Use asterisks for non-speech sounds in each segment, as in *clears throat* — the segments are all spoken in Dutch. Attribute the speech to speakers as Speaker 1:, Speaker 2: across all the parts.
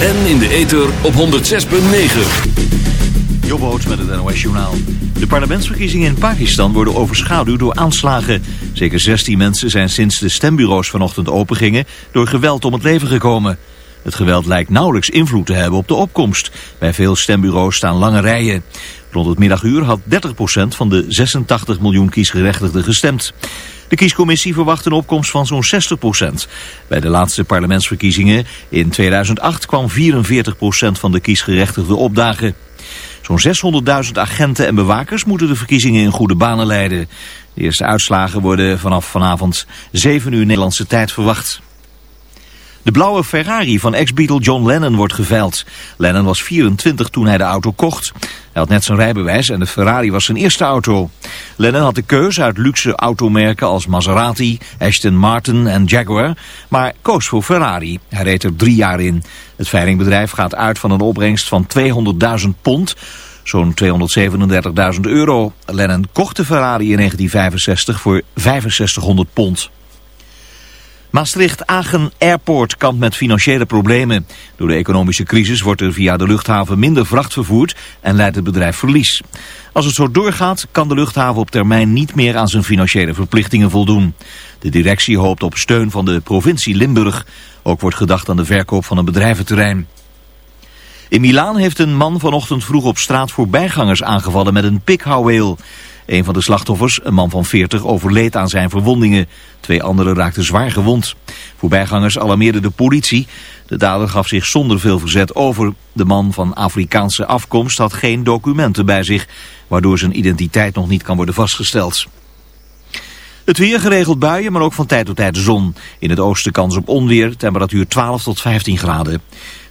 Speaker 1: En in de ether op 106.9.
Speaker 2: Jobboot met het NOS Journaal. De parlementsverkiezingen in Pakistan worden overschaduwd door aanslagen. Zeker 16 mensen zijn sinds de stembureaus vanochtend opengingen door geweld om het leven gekomen. Het geweld lijkt nauwelijks invloed te hebben op de opkomst. Bij veel stembureaus staan lange rijen. Rond het middaguur had 30% van de 86 miljoen kiesgerechtigden gestemd. De kiescommissie verwacht een opkomst van zo'n 60%. Bij de laatste parlementsverkiezingen in 2008 kwam 44% van de kiesgerechtigden opdagen. Zo'n 600.000 agenten en bewakers moeten de verkiezingen in goede banen leiden. De eerste uitslagen worden vanaf vanavond 7 uur Nederlandse tijd verwacht. De blauwe Ferrari van ex-Beatle John Lennon wordt geveild. Lennon was 24 toen hij de auto kocht. Hij had net zijn rijbewijs en de Ferrari was zijn eerste auto. Lennon had de keuze uit luxe automerken als Maserati, Aston Martin en Jaguar, maar koos voor Ferrari. Hij reed er drie jaar in. Het veilingbedrijf gaat uit van een opbrengst van 200.000 pond, zo'n 237.000 euro. Lennon kocht de Ferrari in 1965 voor 6500 pond. Maastricht-Agen Airport kampt met financiële problemen. Door de economische crisis wordt er via de luchthaven minder vracht vervoerd en leidt het bedrijf verlies. Als het zo doorgaat kan de luchthaven op termijn niet meer aan zijn financiële verplichtingen voldoen. De directie hoopt op steun van de provincie Limburg. Ook wordt gedacht aan de verkoop van een bedrijventerrein. In Milaan heeft een man vanochtend vroeg op straat voorbijgangers aangevallen met een pikhouweel. Een van de slachtoffers, een man van 40, overleed aan zijn verwondingen. Twee anderen raakten zwaar gewond. Voorbijgangers alarmeerden de politie. De dader gaf zich zonder veel verzet over. De man van Afrikaanse afkomst had geen documenten bij zich, waardoor zijn identiteit nog niet kan worden vastgesteld. Het weer geregeld buien, maar ook van tijd tot tijd zon. In het oosten kans op onweer, temperatuur 12 tot 15 graden.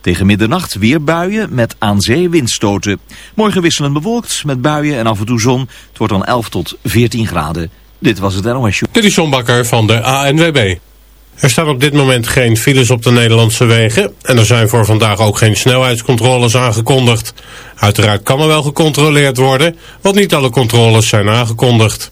Speaker 2: Tegen middernacht weer buien met aan zee windstoten. Morgen wisselend bewolkt met buien en af en toe zon. Het wordt dan 11 tot 14 graden. Dit was het NOS Show.
Speaker 3: Dit is John van de ANWB. Er staan op dit moment geen files op de Nederlandse wegen. En er zijn voor vandaag ook geen snelheidscontroles aangekondigd. Uiteraard kan er wel gecontroleerd worden, want niet alle controles zijn aangekondigd.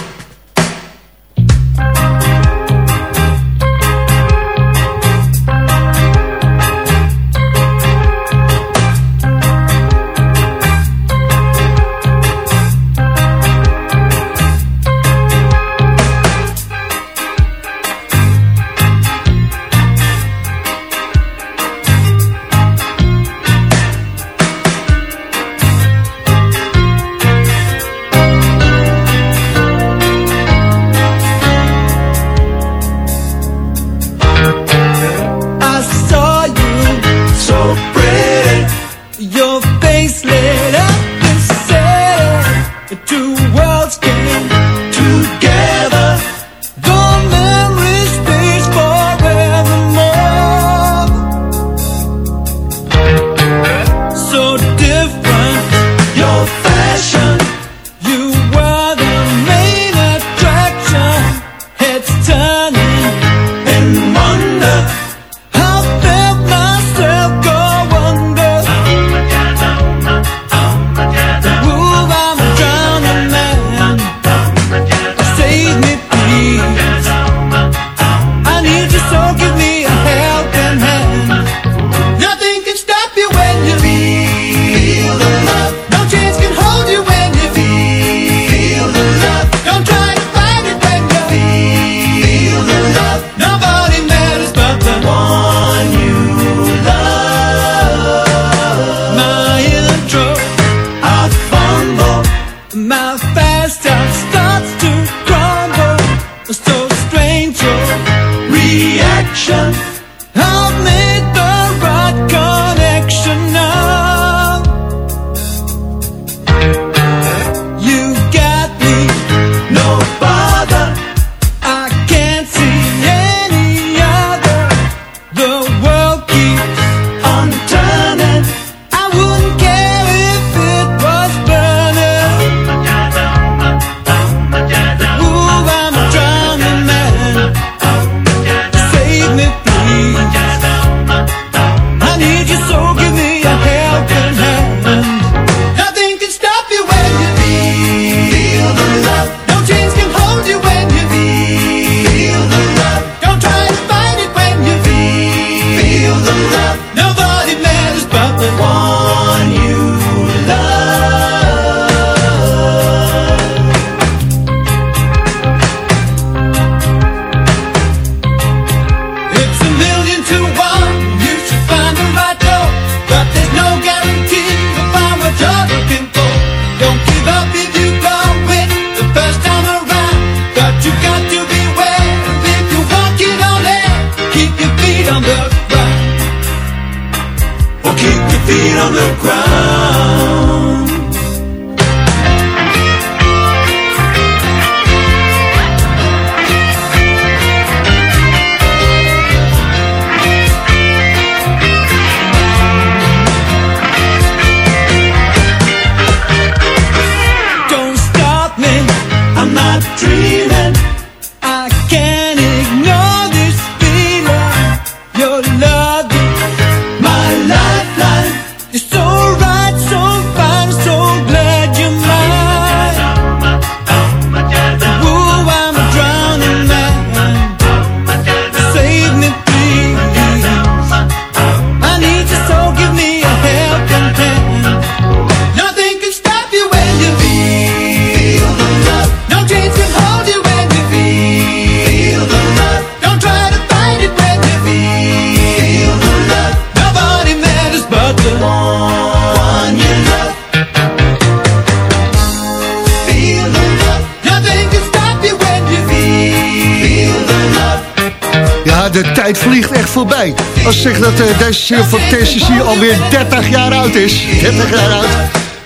Speaker 4: Van TCC alweer 30 jaar oud is. 30 jaar oud.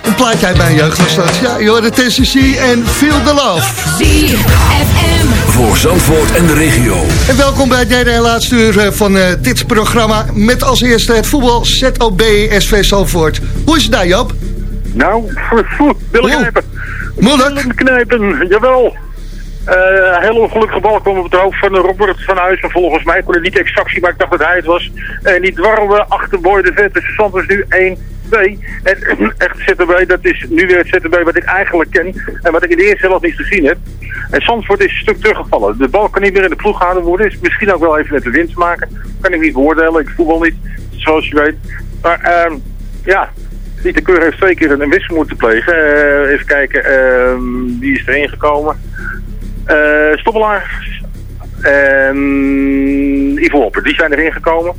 Speaker 4: Een plaatje uit mijn jeugd was dat. Ja, je hoorde TCC en Feel the Love.
Speaker 5: ZFM.
Speaker 1: Voor Zandvoort en de regio.
Speaker 4: En welkom bij het derde en laatste uur eh, van eh, dit programma. Met als eerste het voetbal ZOB SV Zandvoort. Hoe is het daar, Joop?
Speaker 6: Nou, billen
Speaker 4: Oh.
Speaker 6: knijpen.
Speaker 4: Moeilijk?
Speaker 6: Billen knijpen, jawel. Een heel ongelukkige bal kwam op het hoofd van Robert van Huizen. Volgens mij kon het niet exact zien, maar ik dacht dat hij het was. En die dwarrelde achter Boy de Vet. Dus de is nu 1 2. En *clears throat* echt ZTB, dat is nu weer het ZTB wat ik eigenlijk ken. En wat ik in de eerste helft niet gezien heb. En Zandvoort is een stuk teruggevallen. De bal kan niet meer in de ploeg gehouden worden. Is misschien ook wel even met de wind te maken. Kan ik niet beoordelen. Ik voetbal niet, zoals je weet. Maar ehm, ja, Dieter Keur heeft twee keer een wissel moeten plegen. Eh, even kijken, ehm, wie is erin gekomen? Eh Stoppelaar en Ivo Hopper, die zijn erin gekomen.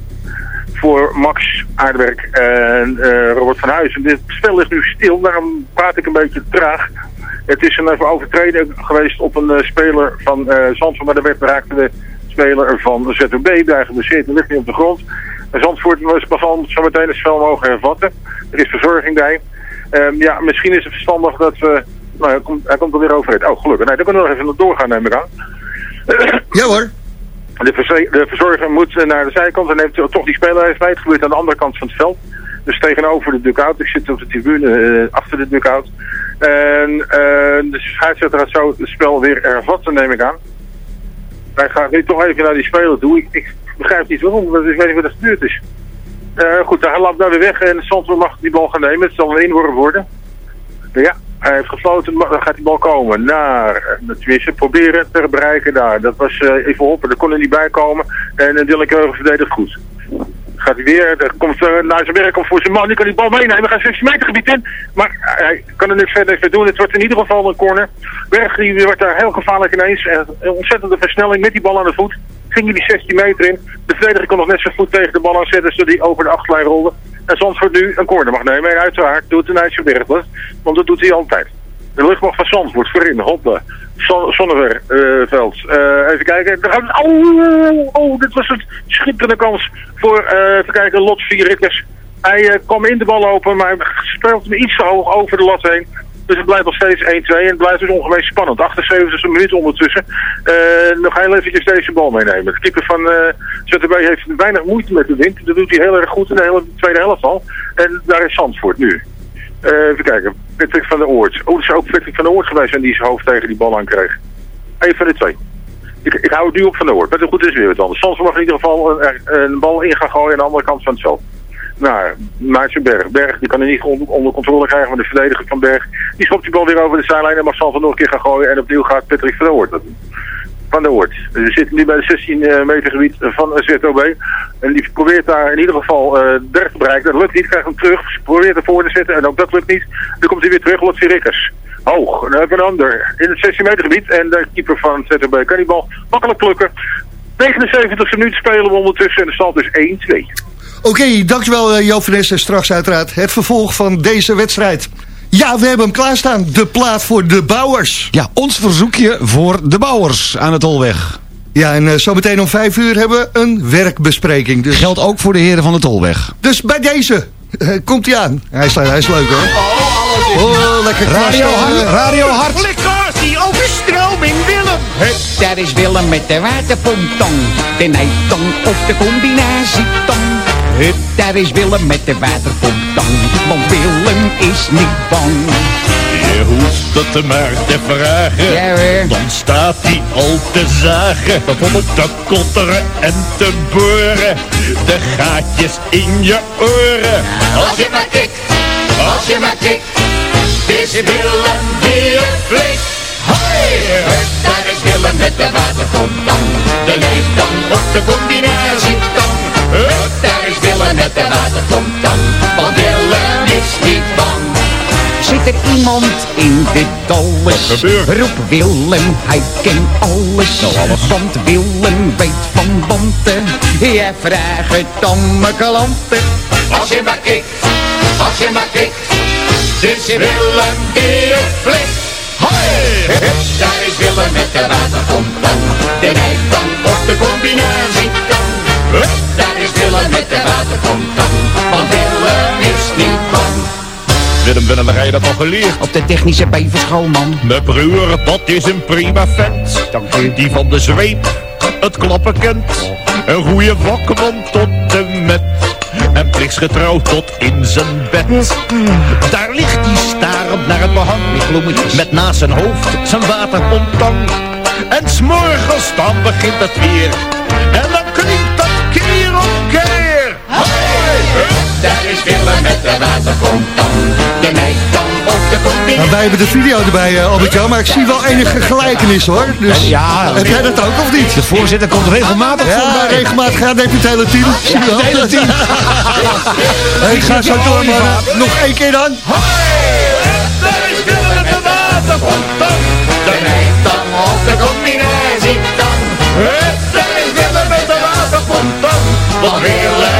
Speaker 6: Voor Max Aardwerk en eh, Robert van Huizen. Dit spel ligt nu stil, daarom praat ik een beetje traag. Het is een overtreden geweest op een eh, speler van eh Zandvoort, maar daar werd raakte de speler van ZOB daar geblesseerd en ligt nu op de grond. Zandvoort beval zo meteen het spel mogen hervatten. Er is verzorging bij. Ehm, ja, misschien is het verstandig dat we... Nou, hij komt, hij komt er weer overheid. Oh, gelukkig. Nee, dan kunnen we nog even doorgaan, neem ik aan.
Speaker 4: Ja hoor.
Speaker 6: De, verze- de verzorger moet eh, naar de zijkant en neemt toch die speler even mee. Het gebeurt aan de andere kant van het veld. Dus tegenover de dugout. Ik zit op de tribune eh, achter de dugout. En eh, de scheidsrechter gaat zo het spel weer hervatten, neem ik aan. Hij gaat nu toch even naar die speler toe. Ik, ik begrijp niet waarom, want ik weet niet wat er gebeurd is. Goed, hij loopt nou weer weg en Zandvoort mag die bal gaan nemen. Het zal een inworp worden. Ja, hij heeft gefloten, dan gaat die bal komen naar, eh, tenminste, proberen te bereiken daar. Dat was eh, even hoppen, daar kon er niet bij komen. En uh, Dylan Keugen verdedigt goed. Gaat hij weer, er komt naar zijn werk, komt voor zijn man, die kan die bal meenemen, gaat 16 meter gebied in. Maar hij kan er niks verder mee doen, het wordt in ieder geval een corner. Berg die wordt daar heel gevaarlijk ineens. En ontzettende versnelling met die bal aan de voet. Ging hij die 16 meter in. De verdediger kon nog net zijn voet tegen de bal aanzetten, zodat hij over de achterlijn rolde. En Zandvoort nu een corner mag nemen. En uiteraard doet een IJsje Bergles, want dat doet hij altijd. De luchtmacht van Zandvoort voorin, hoppa. Zon- Zonneveld. Eh, even kijken. Oh, oh, dit was een schitterende kans voor, even kijken, Lot Rikkers. Hij eh, kwam in de bal open, maar speelt hem iets te hoog over de lat heen. Dus het blijft nog steeds 1-2 en het blijft dus ongeveer spannend. 78 minuut ondertussen. Eh, nog heel eventjes deze bal meenemen. De keeper van eh ZTB heeft weinig moeite met de wind. Dat doet hij heel erg goed in de hele tweede helft al. En daar is Zandvoort nu. Eh, even kijken. Patrick van der Oort. Oh, het is ook Patrick van der Oort geweest en die zijn hoofd tegen die bal aan kreeg. Eén van de twee. Ik, ik hou het nu op van der Oort. Maar goed is weer wat anders. Zandvoort mag in ieder geval een, een bal in gaan gooien aan de andere kant van het veld. Nou, Maartje Berg. Die kan er niet onder, controle krijgen, maar de verdediger van Berg die schopt die bal weer over de zijlijn en mag Zandvoort nog een keer gaan gooien. En opnieuw gaat Patrick van der Oort dat doen. Van der Oort. Dus we zitten nu bij het 16 eh, meter gebied van eh, ZOB. En die probeert daar in ieder geval eh Berg te bereiken. Dat lukt niet, krijgt hem terug. Probeert ervoor te zetten en ook dat lukt niet. Dan komt hij weer terug, Lotsie Rikkers. Hoog, en dan een ander in het 16 meter gebied. En de keeper van ZOB kan die bal makkelijk plukken. 79 minuten spelen we ondertussen en de stand is 1-2.
Speaker 4: Oké, dankjewel eh, Joop van straks uiteraard het vervolg van deze wedstrijd. Ja, we hebben hem klaarstaan. De plaat voor de bouwers.
Speaker 7: Ja, ons verzoekje voor de bouwers aan het Tolweg.
Speaker 4: Ja, en uh, zometeen om vijf uur hebben we een werkbespreking. Dus...
Speaker 7: Geldt ook voor de heren van de Tolweg.
Speaker 4: Dus bij deze uh, komt hij aan. Hij is, hij is leuk hoor. Oh, lekker
Speaker 7: Radio hard. Radio hard.
Speaker 8: Lekkasie, overstroming, Willem. Hup, daar is Willem met de waterpomptong. De nijtong of de combinatietong. Hup, daar is Willem met de waterpomptong. Want Willem is niet bang.
Speaker 9: Je hoeft het maar te vragen,
Speaker 8: Ja, hoor.
Speaker 9: dan staat hij al te zagen. Te kotteren en te boren, de gaatjes in je oren.
Speaker 8: Als je maar kikt, als je maar kikt, is Willem weer flink. Hoi, hup, daar is Willem met de waterpomptong. De nijtong of de combinatietong. Hup, daar is Willem met de waterpomptong. Want Willem is niet bang. Zit er iemand in?
Speaker 9: Wat gebeurt?
Speaker 8: Roep Willem, hij kent alles. Want Willem weet van bonten. Ja, vraag het aan mijn klanten. Als je maar kikt, als je maar kikt. Dus Willem weer flink. Hoi! Daar is Willem met de waterpomptong. De nijtong of de combinatietong. Hup, daar is Willem met de waterpomptong. Want Willem is niet bang.
Speaker 9: Willem, Willem, rij je dat al geleerd?
Speaker 8: Op de technische bijverschool, man.
Speaker 9: Mijn broer, dat is een prima vent.
Speaker 8: Dank u.
Speaker 9: Die van de zweep het klappen kent. Een goede vakman tot de met. En plichtsgetrouw tot in zijn bed. Daar ligt hij starend naar het behang. Met naast zijn hoofd zijn waterpomptang. En s'morgens dan begint het weer.
Speaker 8: Daar is Willem met de waterpomptang. De nijtong of de combinatie.
Speaker 4: Nou, wij hebben de video erbij, uh, Albert-Jan, maar ik zie wel enige gelijkenis hoor. Dus
Speaker 7: Ja,
Speaker 4: heb jij dat ook of niet?
Speaker 7: De voorzitter komt regelmatig
Speaker 4: Ja,
Speaker 7: voorbij.
Speaker 4: regelmatig gaat het hele team. Wel?
Speaker 7: Het hele team. *laughs*
Speaker 4: Hey, ik ga zo door, maar nog één keer dan.
Speaker 9: Daar is Willem met de waterpomptang.
Speaker 8: De nijtong of de combinatie-tong.
Speaker 9: Hup, daar is Willem met de waterpomptang.
Speaker 8: Want Willem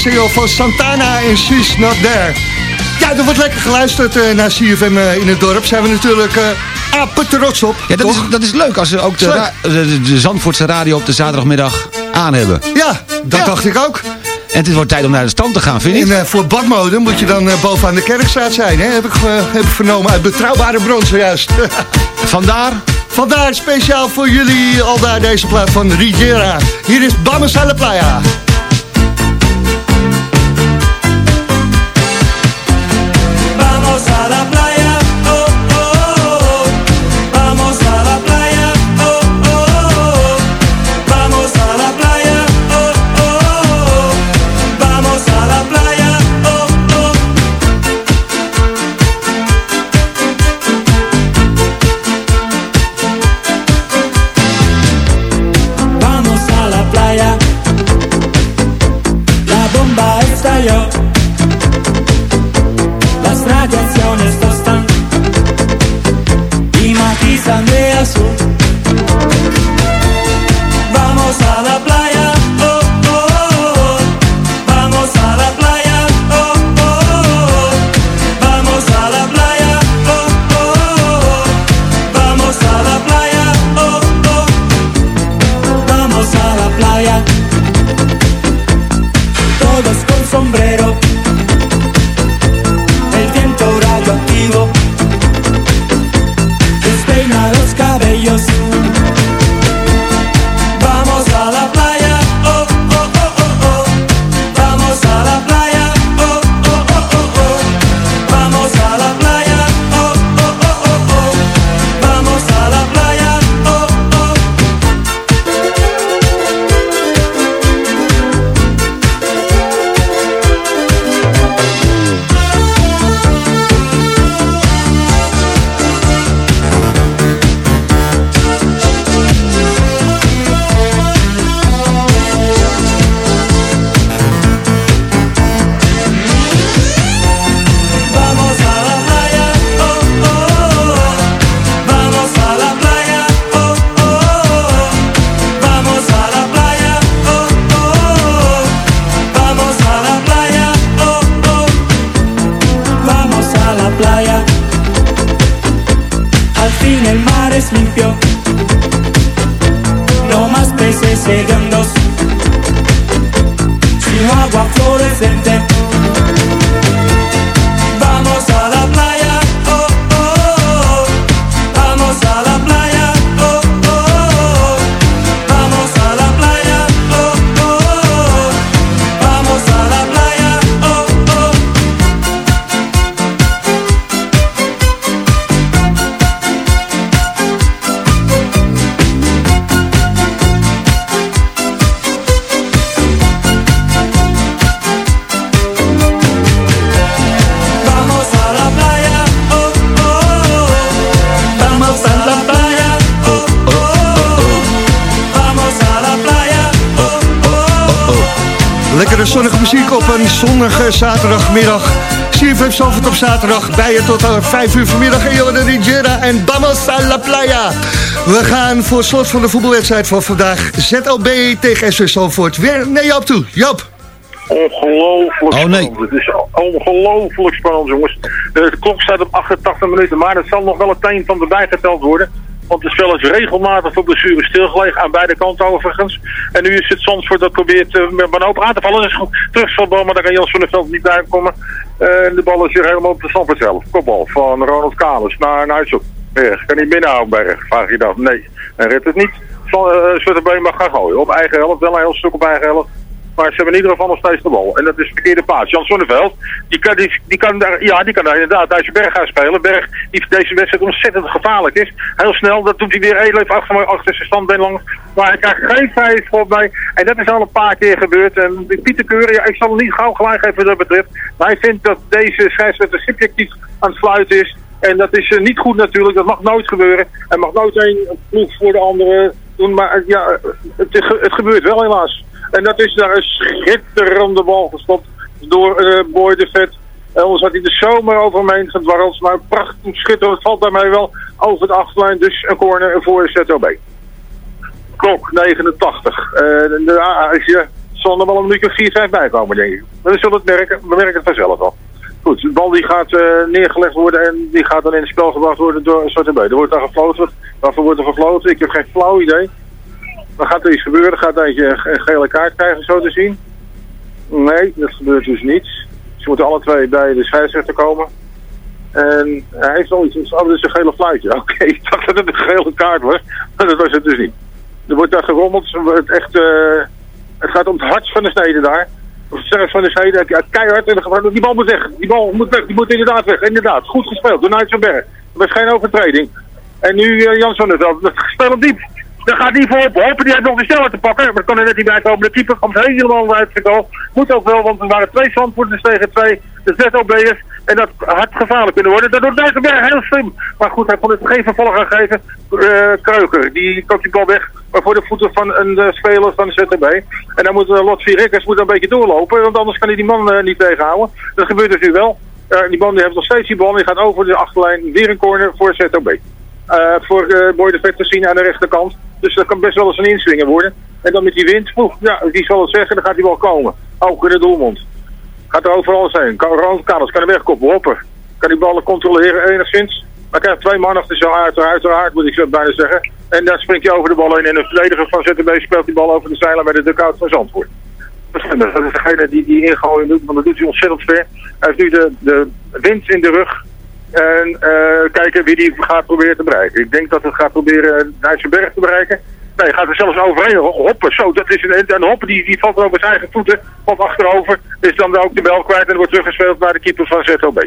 Speaker 10: single van Santana en She's Not There. Ja, er wordt lekker geluisterd eh, naar CFM eh, in het dorp. Zijn we natuurlijk uh, apen trots op.
Speaker 7: Ja, dat is, dat is leuk als ze ook de, Zandvoortse radio op de zaterdagmiddag aan hebben.
Speaker 10: Ja, dat dacht ik ook.
Speaker 7: En het wordt tijd om naar de stand te gaan, vind je
Speaker 10: En eh, voor badmode moet je dan eh, bovenaan de kerkstraat zijn, hè? Heb, ik, eh, heb ik vernomen uit betrouwbare bron zojuist. *laughs*
Speaker 7: Vandaar?
Speaker 10: Vandaar speciaal voor jullie al daar deze plaat van Riviera. Hier is Vamos a la Playa.
Speaker 4: Al fin el mar es limpio. No más peces hediondos. Sino agua fluorescente.
Speaker 10: Lekkere zonnige muziek op een zonnige zaterdagmiddag. CFM Zalvert op zaterdag bij je tot aan 5 uur vanmiddag. En Johan de Riviera en Vamos a la Playa. We gaan voor het slot van de voetbalwedstrijd van vandaag. ZLB tegen SV Zalvoort. Weer naar Joop toe. Joop.
Speaker 6: Ongelooflijk
Speaker 7: Oh, nee.
Speaker 6: spannend. Het is ongelooflijk spannend, jongens. De klok staat op 88 minuten, maar er zal nog wel het een van erbij geteld worden. Want het spel is regelmatig voor blessure stilgelegen, aan beide kanten overigens. En nu is het Zandvoort dat probeert uh, met een hoop aan te vallen. Dat is goed. Terugvalbal, maar daar kan Jan van der Veld niet bij komen. Uh, de bal is weer helemaal op de Zandvoort zelf. Kopbal van Ronald Kalens naar uitzoek. Berg, kan hij binnenhouden, Berg? Vraag je dan. Nee, hij redt het niet. Zwarte uh, mag gaan gooien. Op eigen helft, wel een heel stuk op eigen helft. Maar ze hebben in ieder geval nog steeds de bal. En dat is de verkeerde paas. Jan Sonneveld, die kan, die, kan daar, ja, die kan daar inderdaad Duitse Berg gaan spelen. Berg, die deze wedstrijd ontzettend gevaarlijk is. Heel snel, dat doet hij weer heel even achter, achter zijn standbeen langs. Maar hij krijgt geen vijf voor bij. En dat is al een paar keer gebeurd. En Pieter Keuren, ja, ik zal hem niet gauw gelijk geven wat dat betreft. Maar hij vindt dat deze scheidsrechter subjectief aan het fluiten is. En dat is eh, niet goed natuurlijk, dat mag nooit gebeuren. Er mag nooit een ploeg voor de andere doen, maar eh, ja, het, het gebeurt wel helaas. En dat is daar een schitterende bal gestopt door eh Boy de Vet. En anders had hij de zomer over hem heen gedwarreld. Maar prachtig schitterend valt daarmee wel over de achterlijn. Dus een corner voor ZOB. Klok 89. Eh de AASje zal er wel een minuutje of 4, 5 bij komen, denk ik. Maar we zullen het merken. We merken het vanzelf al. Goed, de bal die gaat eh, neergelegd worden en die gaat dan in het spel gebracht worden door Zwarte B. Er wordt daar gefloten. Waarvoor wordt er gefloten? Ik heb geen flauw idee. Dan gaat er iets gebeuren. Gaat eentje een gele kaart krijgen, zo te zien. Nee, dat gebeurt dus niet. Ze moeten alle twee bij de scheidsrechter komen. En hij heeft al iets. Oh, dat is een gele fluitje. *laughs* Oké, ik dacht dat het een gele kaart was. Maar dat was het dus niet. Er wordt daar gerommeld. Het, echt, eh, het gaat om het hart van de snede daar. Of het zelfs van de snede. Keihard. Die bal moet weg. Die bal moet weg. Die moet inderdaad weg. Inderdaad. Goed gespeeld door Nijtsenberg. Er was geen overtreding. En nu uh, Jan Sonneveld. Dat spel op diep. Dan gaat die voorop. Hoppen die heeft nog de snelheid te pakken. Maar kan er net niet bij komen. De keeper komt helemaal uit zijn goal. Moet ook wel, want er waren twee zandvoerders tegen twee. De ZOB'ers. En dat had gevaarlijk kunnen worden. Dat doet Nijtsenberg heel slim. Maar goed, hij kon het geen vervolg aan geven. Eh, Kreuker, die komt die bal weg. Maar voor de voeten van een eh, speler van de ZTB. En dan moet uh, Lotfi Rikkers moet een beetje doorlopen. Want anders kan hij die man eh, niet tegenhouden. Dat gebeurt dus nu wel. Eh, die man die heeft nog steeds die bal. Die gaat over de achterlijn. Weer een corner voor ZOB. Eh, voor eh Boy de Vet te zien aan de rechterkant. Dus dat kan best wel eens een inswinger worden. En dan met die wind, ja, die zal het zeggen, dan gaat hij wel komen. Ook in de doelmond. Gaat er overal zijn. Kan, Ronald Kaders kan er wegkoppen, hopper. Kan die ballen controleren enigszins. Maar krijgt twee man achter zo uit, uiteraard moet ik zo bijna zeggen. En daar springt hij over de bal heen. En een verdediger van ZTB speelt die bal over de zeilen bij de dugout van Zandvoort. Dat is degene die, die ingooien doet, want dat doet hij ontzettend ver. Hij heeft nu de, de wind in de rug. En eh, kijken wie die gaat proberen te bereiken. Ik denk dat het gaat proberen Nijtsenberg te bereiken. Nee, hij gaat er zelfs overheen hoppen. Zo, dat is een, een hoppen die, die valt er over zijn eigen voeten. Valt achterover. Is dan ook de bel kwijt en wordt teruggespeeld naar de keeper van ZOB.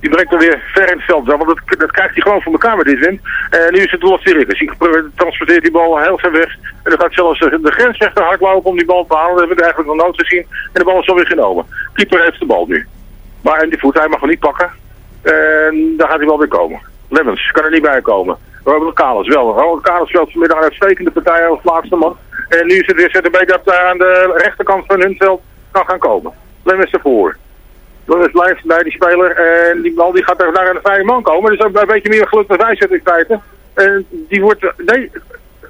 Speaker 6: Die brengt hem weer ver in het veld. Want dat, dat krijgt hij gewoon voor elkaar met dit wind. En nu is het Lot Rikkers. Die transporteert die bal heel ver weg. En dan gaat zelfs de, de grensrechter hardlopen om die bal te halen. Dat hebben we eigenlijk nog nooit gezien. En de bal is alweer genomen. Keeper heeft de bal nu. Maar en die voet, hij mag hem niet pakken. Dan gaat hij wel weer komen. Lemmens kan er niet bij komen. Robert Kalis wel. Robert Kalis speelt vanmiddag een uitstekende partij als laatste man. En nu is het weer ZTB dat daar aan de rechterkant van hun veld kan gaan komen. Lemmens ervoor. Is blijft bij die speler. En die bal die gaat er naar een vrije man komen. Dus ook een beetje meer geluk dan wij in. En die wordt, nee,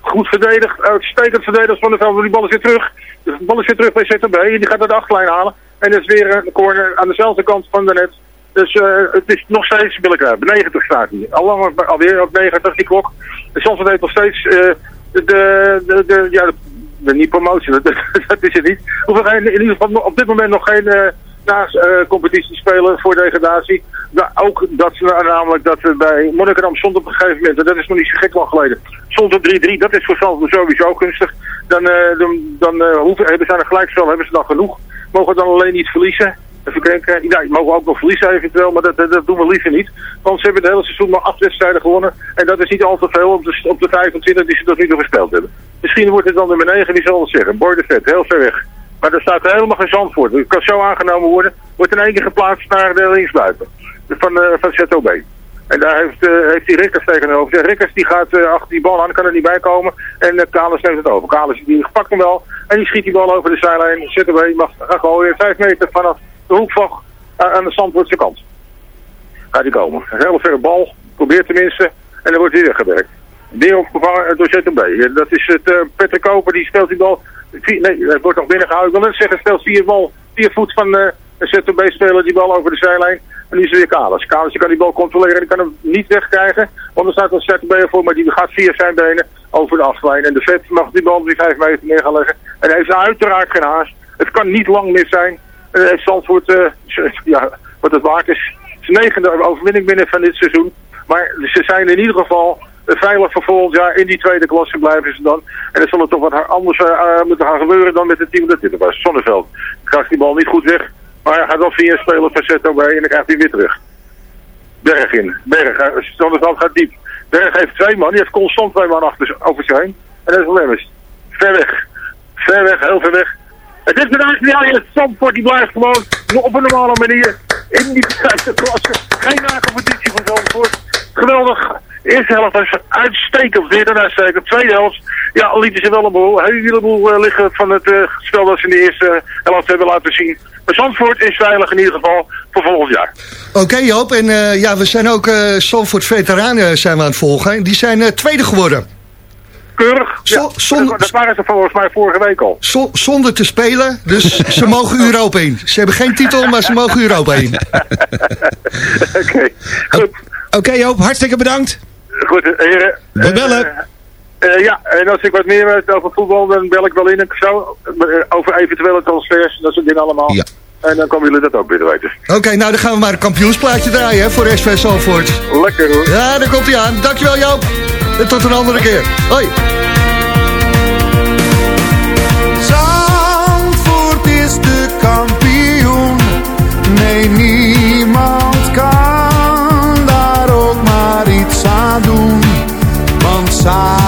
Speaker 6: goed verdedigd, uitstekend verdedigd van de veld. Die bal is weer terug. De bal is weer terug bij ZTB. Die gaat naar de achterlijn halen. En dat is weer een corner aan dezelfde kant van de net. Dus eh, het is nog steeds Billekruip. 90 staat hij. Al lang, alweer op 90 die klok. Zandvoort heeft nog steeds eh, de, de, de, ja, de, niet promotie, *laughs* dat, dat is het niet. Hoeveel geen, in ieder geval op dit moment nog geen eh naast eh, competitie spelen voor degradatie. Nou, ook dat ze namelijk dat we bij Monnikendam stond op een gegeven moment, en dat is nog niet zo gek lang geleden, stond op 3-3, dat is voor Zandvoort sowieso gunstig. Dan, dan, dan hoeven, hebben ze aan een gelijkspel, hebben ze dan genoeg. Mogen dan alleen niet verliezen. Even kijken, ja, die mogen ook nog verliezen eventueel, maar dat, dat, doen we liever niet. Want ze hebben het hele seizoen maar acht wedstrijden gewonnen. En dat is niet al te veel op de, op de 25 die ze tot nu toe gespeeld hebben. Misschien wordt het dan nummer 9, wie zal het zeggen. Boy de heel ver weg. Maar er staat helemaal geen zand voor. Het kan zo aangenomen worden. Wordt in één keer geplaatst naar de linksbuiten. Van, eh van ZOB. En daar heeft, eh, heeft die Rikkers tegenover. Ja, Rikkers die gaat eh, achter die bal aan, kan er niet bij komen. En uh, Kalis neemt het over. Kalis die pakt hem wel. En die schiet die bal over de zijlijn. ZOB mag gaan gooien. Vijf meter vanaf de hoekvlag aan de Zandvoortse kant. Gaat die komen. Een hele verre bal. Probeert tenminste. En dan wordt hij weggewerkt. Weer opgevangen door ZOB. Ja, Dat is het uh, Petter Koper. Die speelt die bal. Nee, het wordt nog binnengehouden. Ik wil net zeggen, speelt vier, bal, vier voet van uh, een ZOB-speler die bal over de zijlijn. En nu is er weer. Kalis die kan die bal controleren en kan hem niet wegkrijgen. Want er staat een ZOB ervoor, maar die gaat via zijn benen over de achterlijn. En de vet mag die bal die vijf meter neer gaan leggen. En hij heeft uiteraard geen haast. Het kan niet lang meer zijn. En heeft Zandvoort, uh, ja, wat het waard is, zijn negende overwinning binnen van dit seizoen. Maar ze zijn in ieder geval veilig voor volgend jaar in die tweede klasse blijven ze dan. En dan zal het toch wat anders eh, eh, moeten gaan gebeuren dan met het team dat dit was. Zonneveld krijgt die bal niet goed weg. Maar hij gaat wel speler van Zeto bij en dan krijgt hij weer terug. Berg in. Berg. eh, Zonneveld gaat diep. Berg heeft twee man. Die heeft constant twee man achter, over heen. En dat is Lemmers. Ver weg. Ver weg, heel ver weg. Het is een ideaal. Zandvoort die blijft gewoon op een normale manier in die vijfde klasse. Geen na-competitie van Zandvoort. Geweldig. Eerste helft was uitstekend weer. Daarna uitstekend. Tweede helft, ja, lieten ze wel een, boel, een heleboel eh, liggen van het eh, spel dat ze in de eerste helft hebben laten zien. Maar Zandvoort is veilig in ieder geval voor volgend jaar.
Speaker 4: Oké Joop, en eh, ja, we zijn ook Zandvoort veteranen zijn we aan het volgen. En die zijn tweede geworden.
Speaker 6: Keurig. Ja, dat, dat waren ze volgens mij vorige week al.
Speaker 4: Zo- zonder te spelen, dus *laughs* ze mogen Europa in. Ze hebben geen titel, maar ze mogen Europa in. *laughs*
Speaker 6: Oké, goed.
Speaker 7: Oké Joop, hartstikke bedankt.
Speaker 6: Goed, heren.
Speaker 7: We bellen.
Speaker 6: Eh, eh, ja, en als ik wat meer weet over voetbal, dan bel ik wel in. Ik zo, eh, over eventuele transfers, dat soort dingen allemaal.
Speaker 7: Ja.
Speaker 6: En dan komen jullie dat ook te weten.
Speaker 4: Oké, nou dan gaan we maar een kampioensplaatje draaien hè, voor SV Zandvoort.
Speaker 6: Lekker hoor.
Speaker 4: Ja, daar komt hij aan. Dankjewel Joop. En tot een andere keer. Hoi.
Speaker 11: Zandvoort is de kampioen. Nee, niemand kan daar ook maar iets aan doen. Want samen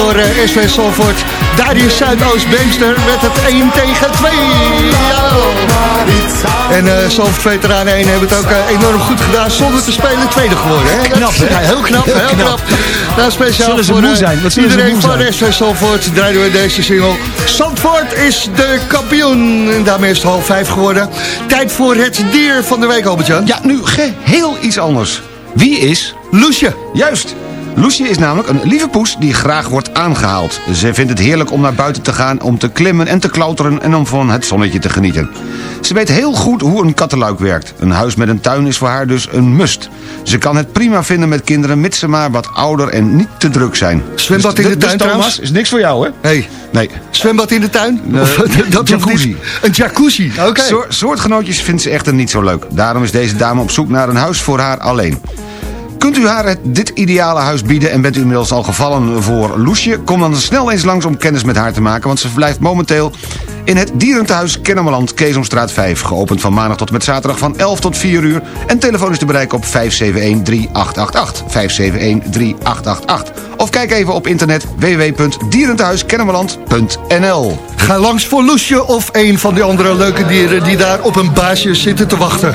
Speaker 11: voor
Speaker 4: eh, SV Salford. Daar in Zuidoost-Beemster werd het 1 tegen 2. Ja. En uh, Salford veteranen 1 hebben het ook eh, enorm goed gedaan zonder te spelen tweede geworden. Hè?
Speaker 7: Knap, hè?
Speaker 4: Ja, *laughs* heel knap, heel,
Speaker 7: Heel
Speaker 4: knap.
Speaker 7: knap.
Speaker 4: Nou, speciaal
Speaker 7: Zullen ze
Speaker 4: voor
Speaker 7: moe zijn? Wat
Speaker 4: iedereen
Speaker 7: moe
Speaker 4: van? SV Salford draaien we deze single. Zandvoort is de kampioen. En daarmee is het half vijf geworden. Tijd voor het dier van de week, Albert-Jan.
Speaker 7: Ja, nu geheel iets anders. Wie is...
Speaker 4: Loesje.
Speaker 7: Juist. Loesje is namelijk een lieve poes die graag wordt aangehaald. Ze vindt het heerlijk om naar buiten te gaan, om te klimmen en te klauteren en om van het zonnetje te genieten. Ze weet heel goed hoe een kattenluik werkt. Een huis met een tuin is voor haar dus een must. Ze kan het prima vinden met kinderen, mits ze maar wat ouder en niet te druk zijn.
Speaker 4: Zwembad
Speaker 7: Dus-
Speaker 4: in de
Speaker 7: dus
Speaker 4: tuin
Speaker 7: Thomas, is niks voor jou, hè?
Speaker 4: Hey.
Speaker 7: Nee.
Speaker 4: Zwembad in de tuin? Of, dat
Speaker 7: jacuzzi.
Speaker 4: Een jacuzzi, oké.
Speaker 7: Soor- soortgenootjes vindt ze echter niet zo leuk. Daarom is deze dame op zoek naar een huis voor haar alleen. Kunt u haar dit ideale huis bieden en bent u inmiddels al gevallen voor Loesje? Kom dan snel eens langs om kennis met haar te maken... want ze verblijft momenteel in het dierentehuis Kennemerland, Keesomstraat 5. Geopend van maandag tot met zaterdag van 11 tot 4 uur. En telefoon is te bereiken op 571-3888. 571-3888. Of kijk even op internet www.dierentehuiskennemerland.nl
Speaker 4: Ga langs voor Loesje of een van die andere leuke dieren... die daar op een baasje zitten te wachten.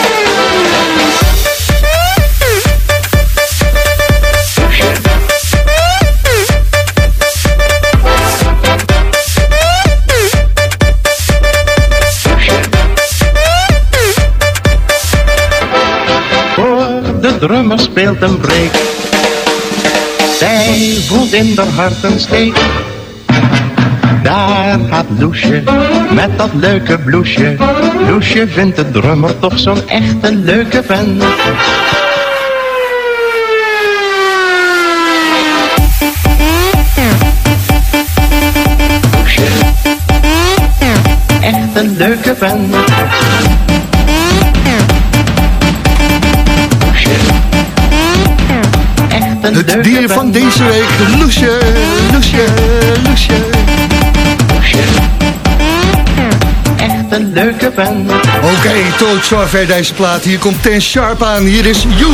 Speaker 12: Drummer speelt een break. Zij voelt in haar hart een steek. Daar gaat Loesje met dat leuke bloesje. Loesje vindt de drummer toch zo'n echte leuke vent. Leuke vent.
Speaker 4: Het dier van deze week, Loesje, Loesje, Loesje.
Speaker 12: Echt een leuke vent.
Speaker 4: Oké, tot zover deze plaat. Hier komt Ten Sharp aan. Hier is You.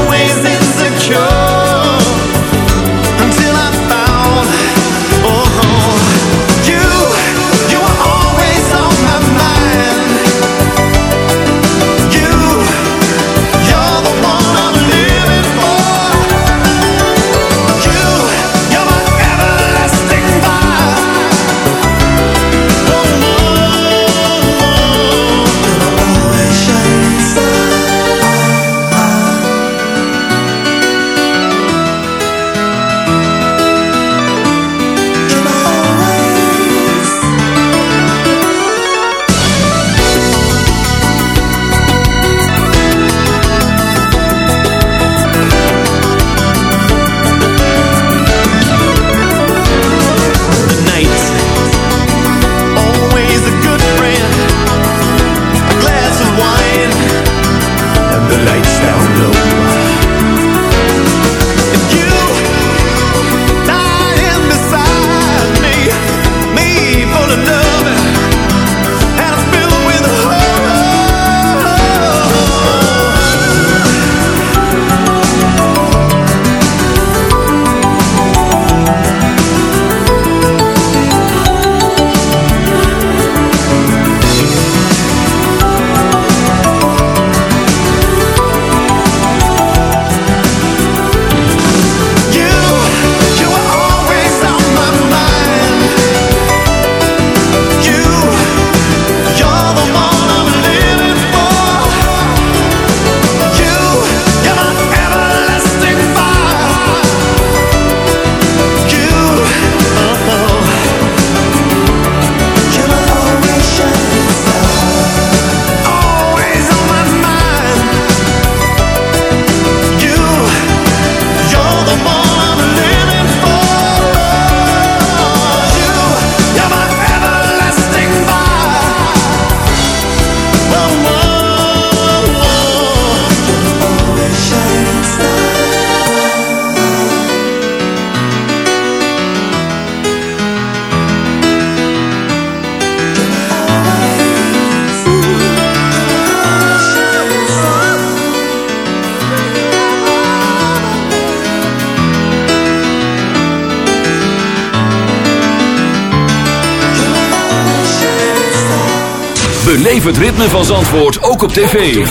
Speaker 13: ritme van Zandvoort ook op tv.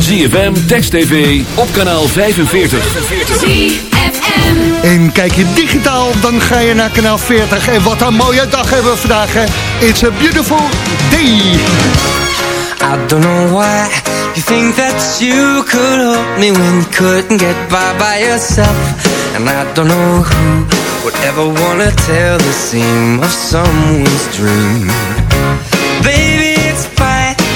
Speaker 13: ZFM, Text TV, op kanaal 45.
Speaker 4: En kijk je digitaal, dan ga je naar kanaal 40. En wat een mooie dag hebben we vandaag, hè. It's a beautiful day.
Speaker 14: I don't know why you think that you could help me when you couldn't get by by yourself. And I don't know who would ever wanna tell the seam of someone's dream. Baby.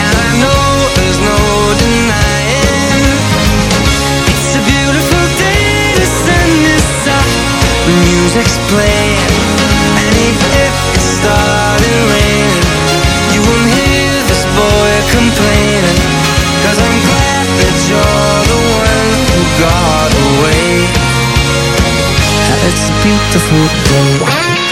Speaker 14: and I know there's no denying. It's a beautiful day, the music's playing, you won't hear this boy I'm glad that you're the one who got away. It's a beautiful day.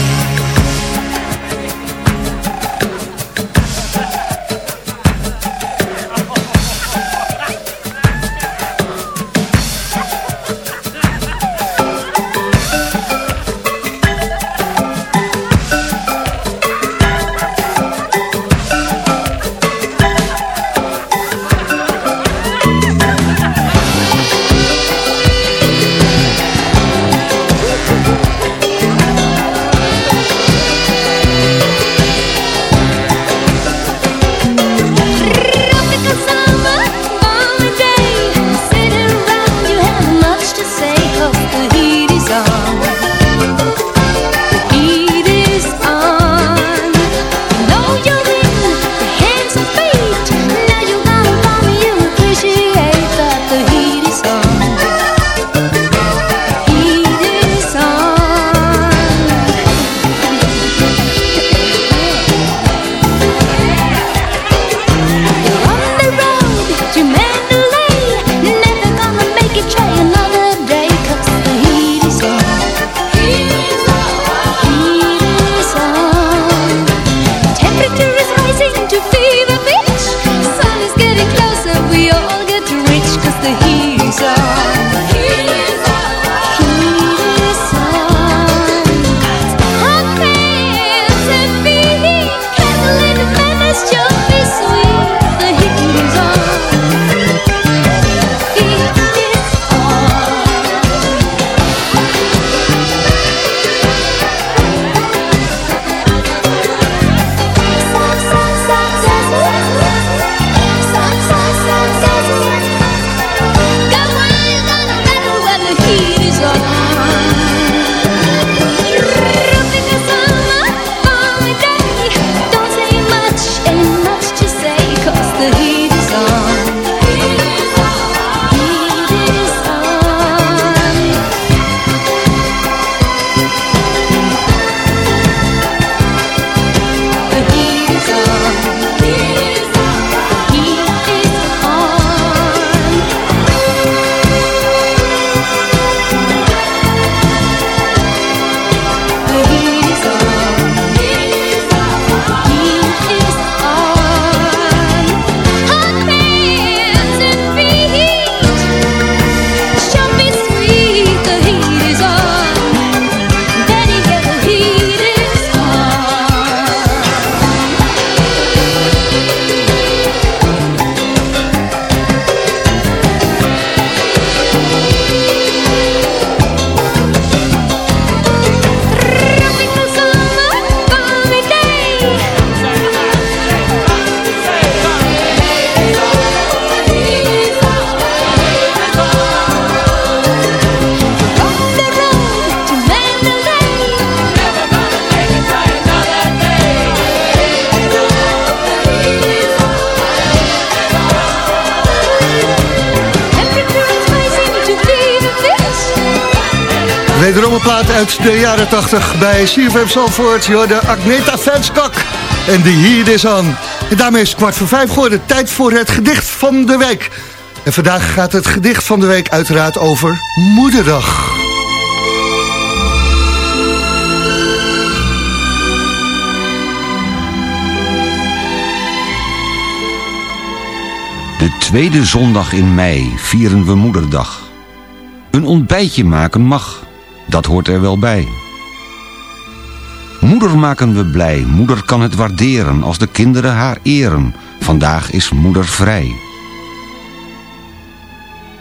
Speaker 4: Uit de jaren 80 bij CFM Zalvoort. Je hoorde Agneta Venskak en die hier is aan. En daarmee is kwart voor vijf geworden. Tijd voor het gedicht van de week. En vandaag gaat het gedicht van de week uiteraard over Moederdag.
Speaker 7: De tweede zondag in mei vieren we moederdag. Een ontbijtje maken mag, dat hoort er wel bij. Moeder maken we blij, moeder kan het waarderen als de kinderen haar eren. Vandaag is moeder vrij.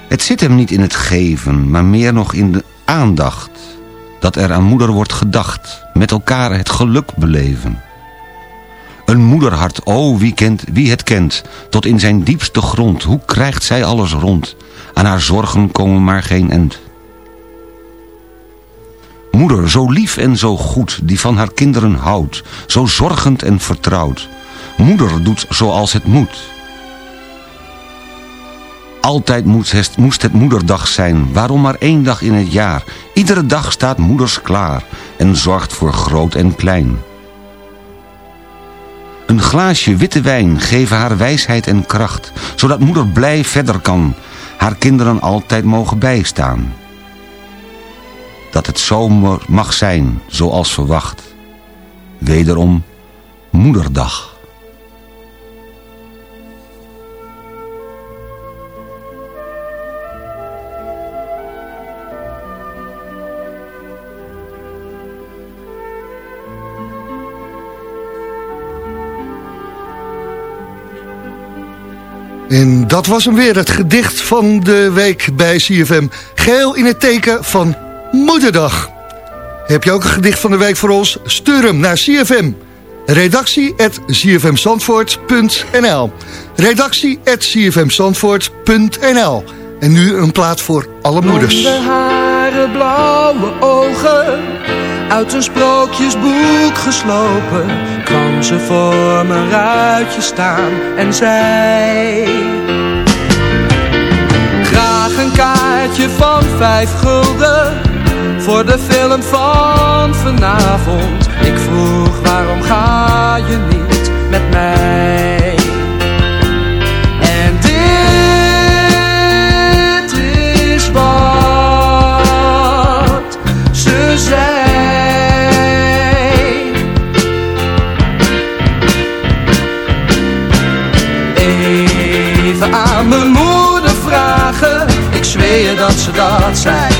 Speaker 7: Het zit hem niet in het geven, maar meer nog in de aandacht. Dat er aan moeder wordt gedacht, met elkaar het geluk beleven. Een moederhart, oh wie, kent, wie het kent, tot in zijn diepste grond. Hoe krijgt zij alles rond? Aan haar zorgen komen maar geen end. Moeder, zo lief en zo goed, die van haar kinderen houdt. Zo zorgend en vertrouwd. Moeder doet zoals het moet. Altijd moest het, moederdag zijn, waarom maar één dag in het jaar. Iedere dag staat moeders klaar en zorgt voor groot en klein. Een glaasje witte wijn geven haar wijsheid en kracht, zodat moeder blij verder kan, haar kinderen altijd mogen bijstaan. Dat het zomer mag zijn, zoals verwacht. Wederom Moederdag.
Speaker 4: En dat was hem weer, het gedicht van de week bij CFM. Geel in het teken van Moederdag. Heb je ook een gedicht van de week voor ons? Stuur hem naar CFM. Redactie at cfmzandvoort.nl Redactie at cfmzandvoort.nl En nu een plaat voor alle moeders.
Speaker 15: Blonde haren, blauwe ogen, uit een sprookjesboek geslopen, kwam ze voor mijn ruitje staan en zei... Graag een kaartje van vijf gulden, voor de film van vanavond. Ik vroeg waarom ga je niet met mij? En dit is wat ze zei. Even aan mijn moeder vragen, ik zweer dat ze dat zei.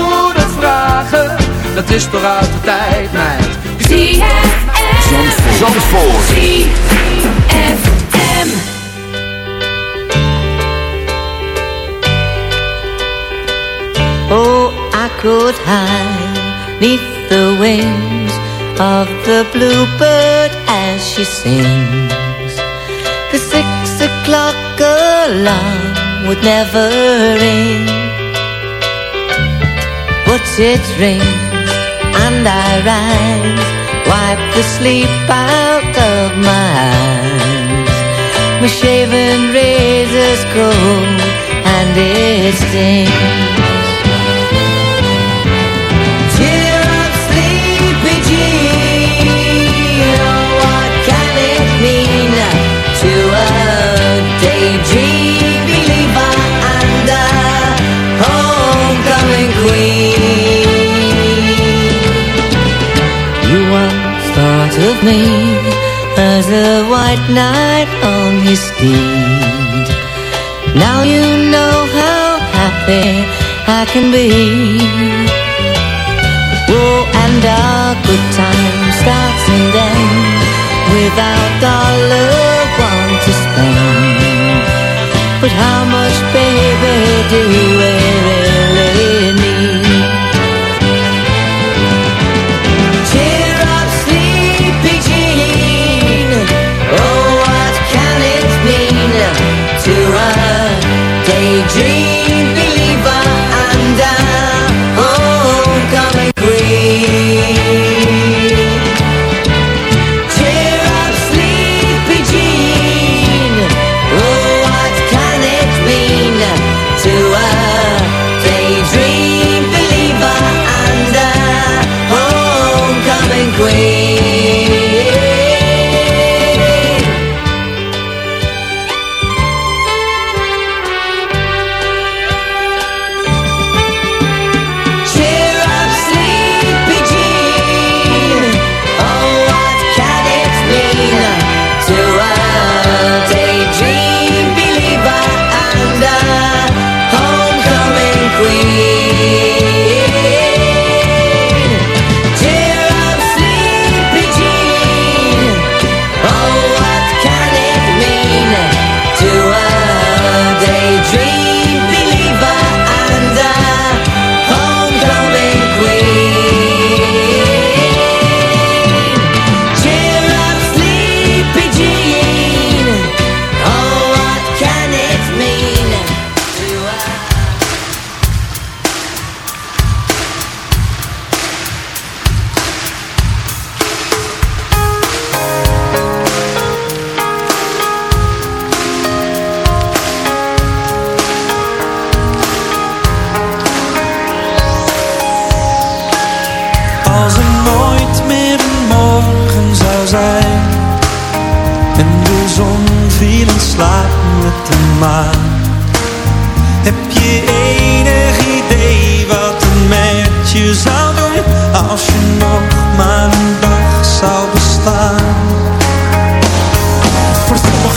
Speaker 15: dat is toch uit de tijd, meid.
Speaker 1: Zandvoort. Zandvoort.
Speaker 5: ZFM.
Speaker 16: Oh, I could hide neath the wings of the bluebird as she sings. The six o'clock alarm would never ring, but it rings and I rise wipe the sleep out of my eyes. My shaven razor's cold and it stings. Daydream believer and a homecoming queen? Of me as a white knight on his steed. Now you know how happy I can be. Oh, and our good time starts and ends without dollar one to spend. But how much, baby, do we daydream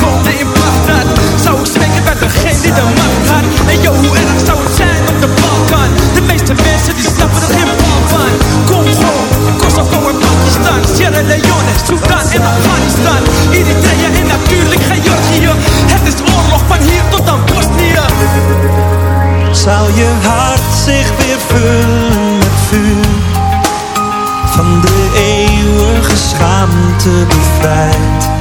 Speaker 17: Woonde in Bagdad Zou ik spreken bij degene die de macht had? En yo, hoe erg zou het zijn op de Balkan? De meeste mensen die snappen er geen bal van Congo, Kosovo en Pakistan. Sierra Leone, Sudan en Afghanistan. Eritrea en natuurlijk Georgië. Het is oorlog van hier tot aan Bosnië.
Speaker 18: Zou je hart zich weer vullen met vuur? Van de eeuwige schaamte bevrijd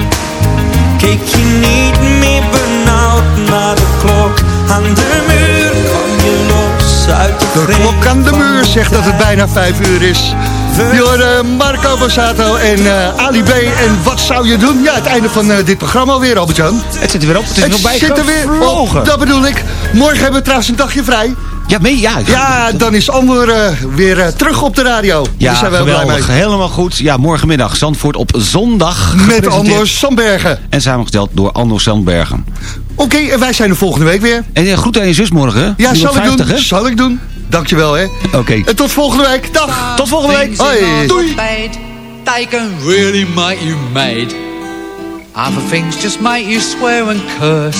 Speaker 18: Je niet meer benauwd naar de klok aan de muur Kwam je los uit de
Speaker 4: De klok aan de muur zegt dat het bijna vijf uur is. Jorden Marco Borsato en eh, Ali B. En wat zou je doen? Ja, het einde van eh, dit programma alweer, Albert-Jan.
Speaker 7: Het zit er weer op. Het is er nog bij
Speaker 4: zit er weer op. Dat bedoel ik. Morgen hebben we trouwens een dagje vrij.
Speaker 7: Ja, mee, ja.
Speaker 4: Ja, dan is Ander eh, weer eh, terug op de radio.
Speaker 7: Ja,
Speaker 4: Daar zijn we blij
Speaker 7: geweldig.
Speaker 4: mee.
Speaker 7: Helemaal goed. Ja, morgenmiddag Zandvoort op zondag.
Speaker 4: Met Anders Sandbergen.
Speaker 7: En samengesteld door Anders Zandbergen.
Speaker 4: Oké, en wij zijn er volgende week weer.
Speaker 7: En uh, groet aan je zus morgen.
Speaker 4: Ja, zal ik
Speaker 7: 50,
Speaker 4: doen.
Speaker 7: hè?
Speaker 4: Zal ik doen. Dankjewel, hè.
Speaker 7: Oké.
Speaker 4: En tot volgende week. Dag.
Speaker 7: Tot volgende week.
Speaker 4: Hoi.
Speaker 19: Doei. They can really make you mad. Other things just make you swear and curse.